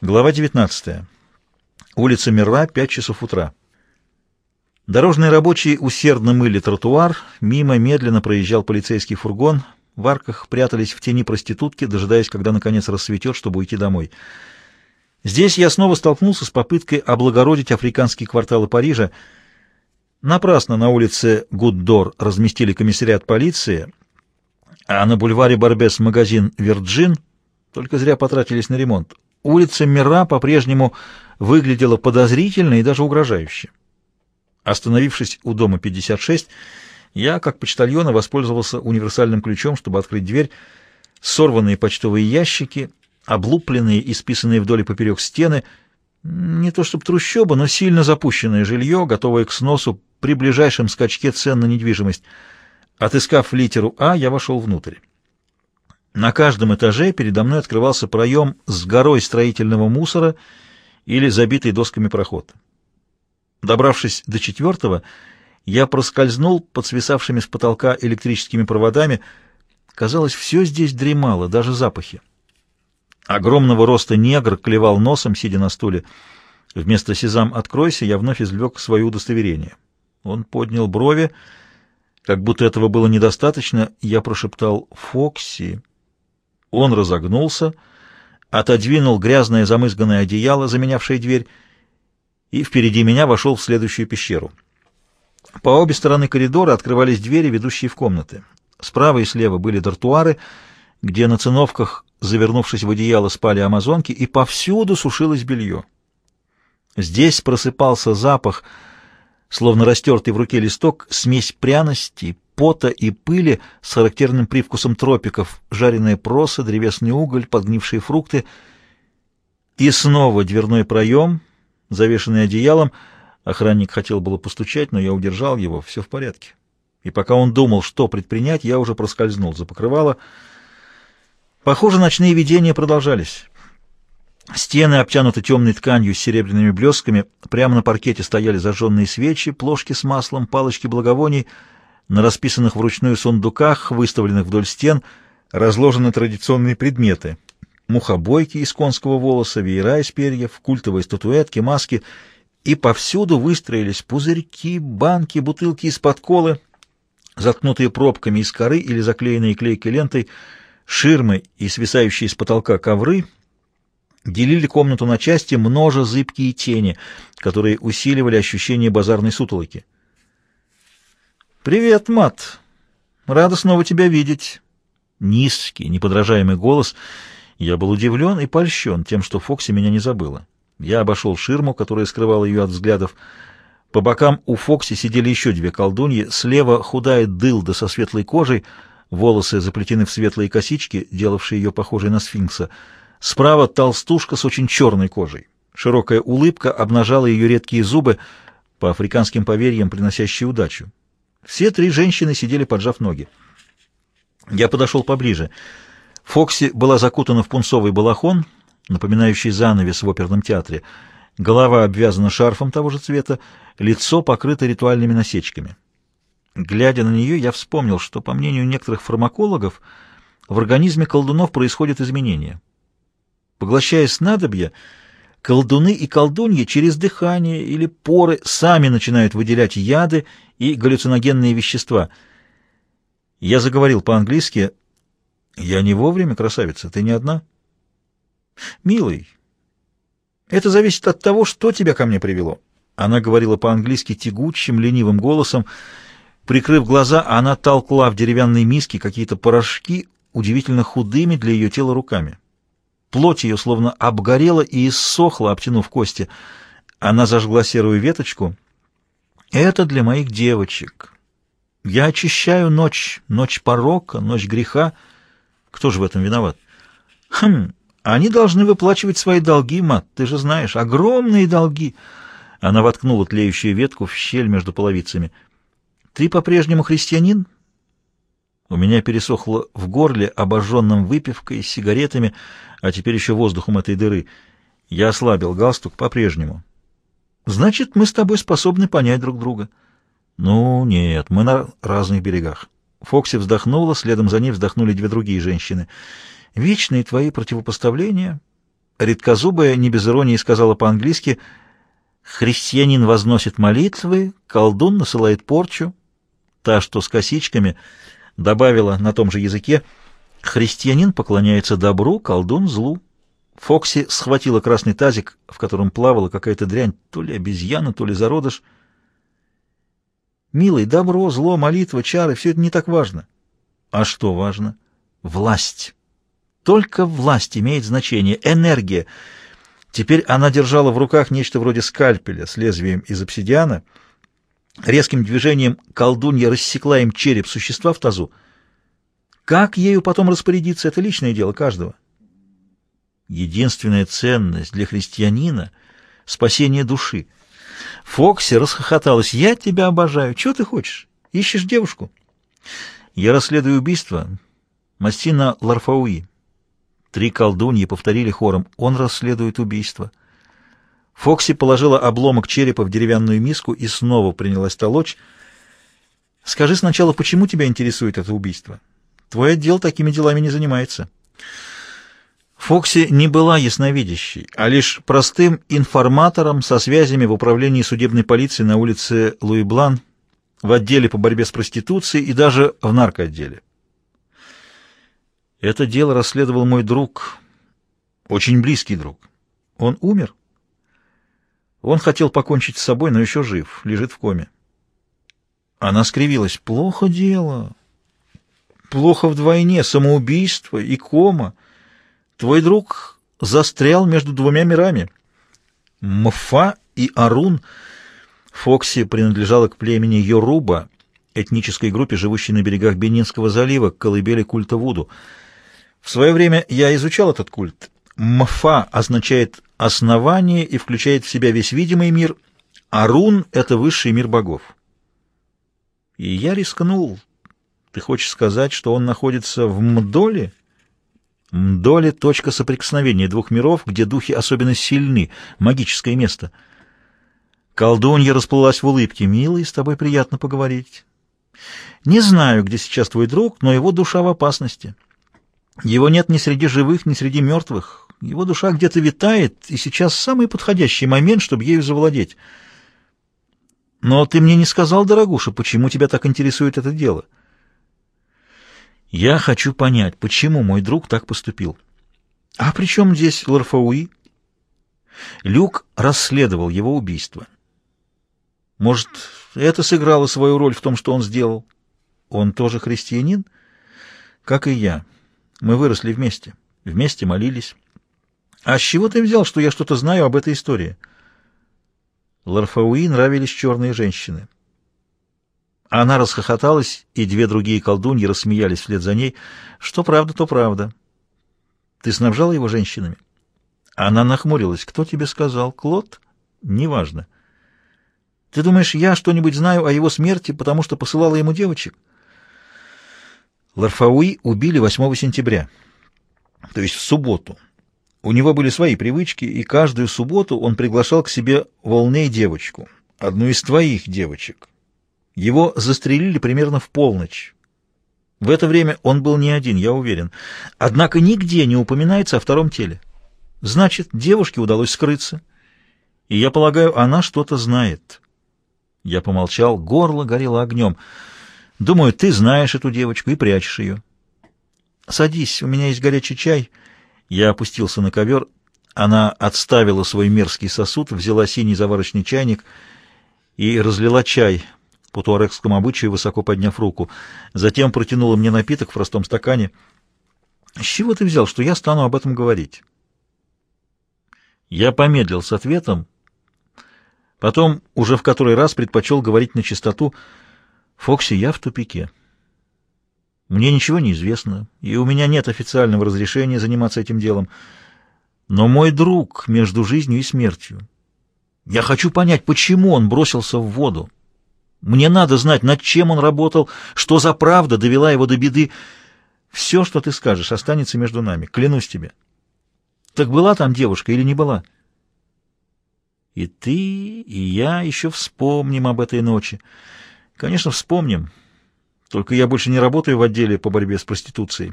Глава 19. Улица Мирра, 5 часов утра. Дорожные рабочие усердно мыли тротуар, мимо медленно проезжал полицейский фургон, в арках прятались в тени проститутки, дожидаясь, когда наконец рассветет, чтобы уйти домой. Здесь я снова столкнулся с попыткой облагородить африканские кварталы Парижа. Напрасно на улице Гуддор разместили комиссариат полиции, а на бульваре Барбес магазин «Вирджин» только зря потратились на ремонт. Улица Мира по-прежнему выглядела подозрительно и даже угрожающе. Остановившись у дома 56, я, как почтальона, воспользовался универсальным ключом, чтобы открыть дверь. Сорванные почтовые ящики, облупленные и списанные вдоль и поперек стены, не то чтобы трущоба, но сильно запущенное жилье, готовое к сносу при ближайшем скачке цен на недвижимость. Отыскав литеру «А», я вошел внутрь. На каждом этаже передо мной открывался проем с горой строительного мусора или забитый досками проход. Добравшись до четвертого, я проскользнул под свисавшими с потолка электрическими проводами. Казалось, все здесь дремало, даже запахи. Огромного роста негр клевал носом, сидя на стуле. Вместо «Сезам, откройся» я вновь извлек свое удостоверение. Он поднял брови, как будто этого было недостаточно. Я прошептал «Фокси». Он разогнулся, отодвинул грязное замызганное одеяло, заменявшее дверь, и впереди меня вошел в следующую пещеру. По обе стороны коридора открывались двери, ведущие в комнаты. Справа и слева были дартуары, где на циновках, завернувшись в одеяло, спали амазонки, и повсюду сушилось белье. Здесь просыпался запах, словно растертый в руке листок, смесь пряностей, пота и пыли с характерным привкусом тропиков, жареная проса, древесный уголь, подгнившие фрукты. И снова дверной проем, завешенный одеялом. Охранник хотел было постучать, но я удержал его, все в порядке. И пока он думал, что предпринять, я уже проскользнул за покрывало. Похоже, ночные видения продолжались. Стены обтянуты темной тканью с серебряными блесками, прямо на паркете стояли зажженные свечи, плошки с маслом, палочки благовоний — на расписанных вручную сундуках, выставленных вдоль стен, разложены традиционные предметы. Мухобойки из конского волоса, веера из перьев, культовые статуэтки, маски. И повсюду выстроились пузырьки, банки, бутылки из-под колы, заткнутые пробками из коры или заклеенные клейкой лентой, ширмы и свисающие с потолка ковры делили комнату на части, множа зыбкие тени, которые усиливали ощущение базарной сутолоки. «Привет, Мат. Рада снова тебя видеть». Низкий, неподражаемый голос. Я был удивлен и польщен тем, что Фокси меня не забыла. Я обошел ширму, которая скрывала ее от взглядов. По бокам у Фокси сидели еще две колдуньи. Слева худая дылда со светлой кожей, волосы заплетены в светлые косички, делавшие ее похожей на сфинкса. Справа толстушка с очень черной кожей. Широкая улыбка обнажала ее редкие зубы, по африканским поверьям приносящие удачу. Все три женщины сидели, поджав ноги. Я подошел поближе. Фокси была закутана в пунцовый балахон, напоминающий занавес в оперном театре. Голова обвязана шарфом того же цвета, лицо покрыто ритуальными насечками. Глядя на нее, я вспомнил, что, по мнению некоторых фармакологов, в организме колдунов происходят изменения. Поглощая снадобья, колдуны и колдуньи через дыхание или поры сами начинают выделять яды и галлюциногенные вещества. Я заговорил по-английски. «Я не вовремя, красавица, ты не одна?» «Милый, это зависит от того, что тебя ко мне привело». Она говорила по-английски тягучим, ленивым голосом. Прикрыв глаза, она толкла в деревянной миске какие-то порошки, удивительно худыми для ее тела руками. Плоть ее словно обгорела и иссохла, обтянув кости. Она зажгла серую веточку — это для моих девочек. Я очищаю ночь, ночь порока, ночь греха. Кто же в этом виноват? Хм, они должны выплачивать свои долги, мат, ты же знаешь, огромные долги. Она воткнула тлеющую ветку в щель между половицами. Ты по-прежнему христианин? У меня пересохло в горле, обожженным выпивкой, сигаретами, а теперь еще воздухом этой дыры. Я ослабил галстук по-прежнему. Значит, мы с тобой способны понять друг друга. Ну, нет, мы на разных берегах. Фокси вздохнула, следом за ней вздохнули две другие женщины. Вечные твои противопоставления редкозубая не без иронии сказала по-английски «Христианин возносит молитвы, колдун насылает порчу». Та, что с косичками, добавила на том же языке «Христианин поклоняется добру, колдун — злу». Фокси схватила красный тазик, в котором плавала какая-то дрянь, то ли обезьяна, то ли зародыш. «Милый, добро, зло, молитва, чары — все это не так важно». «А что важно?» «Власть». Только власть имеет значение, энергия. Теперь она держала в руках нечто вроде скальпеля с лезвием из обсидиана. Резким движением колдунья рассекла им череп существа в тазу. Как ею потом распорядиться, это личное дело каждого. Единственная ценность для христианина — спасение души. Фокси расхохоталась. «Я тебя обожаю. Чего ты хочешь? Ищешь девушку?» «Я расследую убийство Мастина Ларфауи. Три колдуньи повторили хором «Он расследует убийство». Фокси положила обломок черепа в деревянную миску и снова принялась толочь. «Скажи сначала, почему тебя интересует это убийство? Твой отдел такими делами не занимается». Фокси не была ясновидящей, а лишь простым информатором со связями в управлении судебной полиции на улице Луи-Блан, в отделе по борьбе с проституцией и даже в наркоотделе. Это дело расследовал мой друг, очень близкий друг. Он умер. Он хотел покончить с собой, но еще жив, лежит в коме. Она скривилась. Плохо дело. Плохо вдвойне. Самоубийство и кома. Твой друг застрял между двумя мирами. Мфа и Арун. Фокси принадлежала к племени Йоруба, этнической группе, живущей на берегах Бенинского залива, колыбели культа Вуду. В свое время я изучал этот культ. Мфа означает «основание» и включает в себя весь видимый мир, а Рун — это высший мир богов. И я рискнул. Ты хочешь сказать, что он находится в Мдоле? Мдоле — точка соприкосновения двух миров, где духи особенно сильны, магическое место. Колдунья расплылась в улыбке. «Милый, с тобой приятно поговорить. Не знаю, где сейчас твой друг, но его душа в опасности». Его нет ни среди живых, ни среди мертвых. Его душа где-то витает, и сейчас самый подходящий момент, чтобы ею завладеть. Но ты мне не сказал, дорогуша, почему тебя так интересует это дело? Я хочу понять, почему мой друг так поступил. А при чем здесь Ларфауи? Люк расследовал его убийство. Может, это сыграло свою роль в том, что он сделал? Он тоже христианин? Как и я. Мы выросли вместе, вместе молились. А с чего ты взял, что я что-то знаю об этой истории? Ларфауи нравились черные женщины. Она расхохоталась, и две другие колдуньи рассмеялись вслед за ней. Что правда, то правда. Ты снабжала его женщинами? Она нахмурилась. Кто тебе сказал? Клод? Неважно. Ты думаешь, я что-нибудь знаю о его смерти, потому что посылала ему девочек? Ларфауи убили 8 сентября, то есть в субботу. У него были свои привычки, и каждую субботу он приглашал к себе волней девочку, одну из твоих девочек. Его застрелили примерно в полночь. В это время он был не один, я уверен. Однако нигде не упоминается о втором теле. Значит, девушке удалось скрыться. И я полагаю, она что-то знает. Я помолчал, горло горело огнем. Думаю, ты знаешь эту девочку и прячешь ее. Садись, у меня есть горячий чай. Я опустился на ковер. Она отставила свой мерзкий сосуд, взяла синий заварочный чайник и разлила чай по туарекскому обычаю, высоко подняв руку. Затем протянула мне напиток в простом стакане. «С чего ты взял, что я стану об этом говорить?» Я помедлил с ответом, потом уже в который раз предпочел говорить на чистоту — Фокси, я в тупике. Мне ничего не известно, и у меня нет официального разрешения заниматься этим делом. Но мой друг между жизнью и смертью. Я хочу понять, почему он бросился в воду. Мне надо знать, над чем он работал, что за правда довела его до беды. Все, что ты скажешь, останется между нами, клянусь тебе. Так была там девушка или не была? И ты, и я еще вспомним об этой ночи. Конечно, вспомним. Только я больше не работаю в отделе по борьбе с проституцией.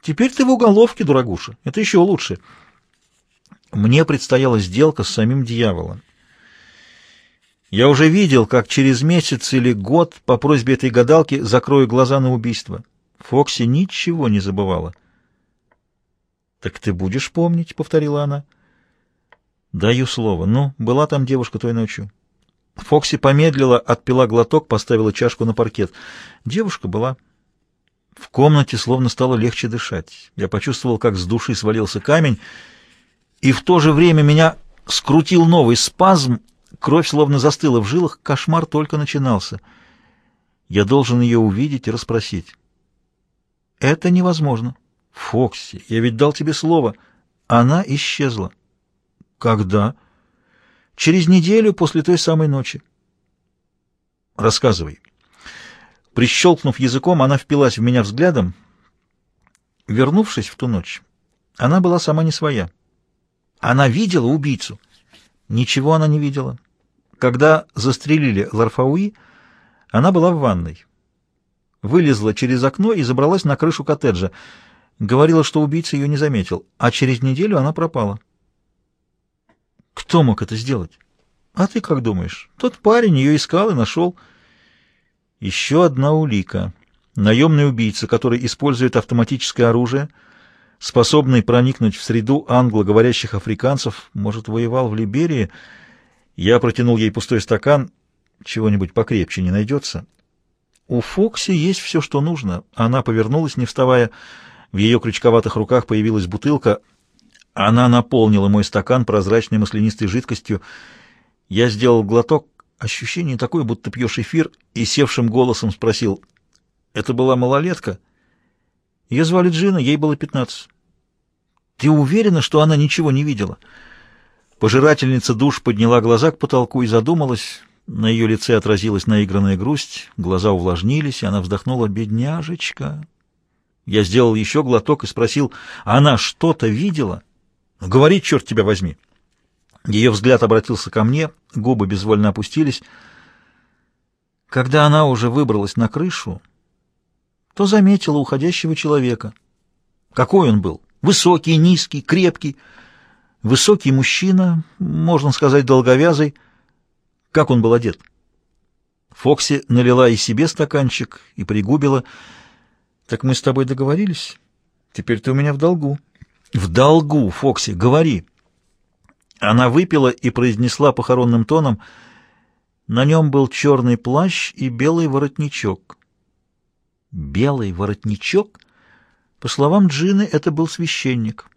Теперь ты в уголовке, дорогуша. Это еще лучше. Мне предстояла сделка с самим дьяволом. Я уже видел, как через месяц или год по просьбе этой гадалки закрою глаза на убийство. Фокси ничего не забывала. «Так ты будешь помнить?» — повторила она. «Даю слово. Ну, была там девушка той ночью?» Фокси помедлила, отпила глоток, поставила чашку на паркет. Девушка была. В комнате словно стало легче дышать. Я почувствовал, как с души свалился камень, и в то же время меня скрутил новый спазм, кровь словно застыла в жилах, кошмар только начинался. Я должен ее увидеть и расспросить. Это невозможно. Фокси, я ведь дал тебе слово. Она исчезла. Когда? Через неделю после той самой ночи. Рассказывай. Прищелкнув языком, она впилась в меня взглядом. Вернувшись в ту ночь, она была сама не своя. Она видела убийцу. Ничего она не видела. Когда застрелили Ларфауи, она была в ванной. Вылезла через окно и забралась на крышу коттеджа. Говорила, что убийца ее не заметил, а через неделю она пропала. Кто мог это сделать? А ты как думаешь? Тот парень ее искал и нашел. Еще одна улика. Наемный убийца, который использует автоматическое оружие, способный проникнуть в среду англоговорящих африканцев, может, воевал в Либерии. Я протянул ей пустой стакан. Чего-нибудь покрепче не найдется. У Фокси есть все, что нужно. Она повернулась, не вставая. В ее крючковатых руках появилась бутылка. Она наполнила мой стакан прозрачной маслянистой жидкостью. Я сделал глоток. Ощущение такое, будто пьешь эфир, и севшим голосом спросил. «Это была малолетка?» Ее звали Джина, ей было пятнадцать. «Ты уверена, что она ничего не видела?» Пожирательница душ подняла глаза к потолку и задумалась. На ее лице отразилась наигранная грусть, глаза увлажнились, и она вздохнула «Бедняжечка». Я сделал еще глоток и спросил, она что-то видела? Говори, черт тебя возьми. Ее взгляд обратился ко мне, губы безвольно опустились. Когда она уже выбралась на крышу, то заметила уходящего человека. Какой он был? Высокий, низкий, крепкий. Высокий мужчина, можно сказать, долговязый. Как он был одет? Фокси налила и себе стаканчик и пригубила — так мы с тобой договорились? Теперь ты у меня в долгу. В долгу, Фокси, говори. Она выпила и произнесла похоронным тоном. На нем был черный плащ и белый воротничок. Белый воротничок? По словам Джины, это был священник.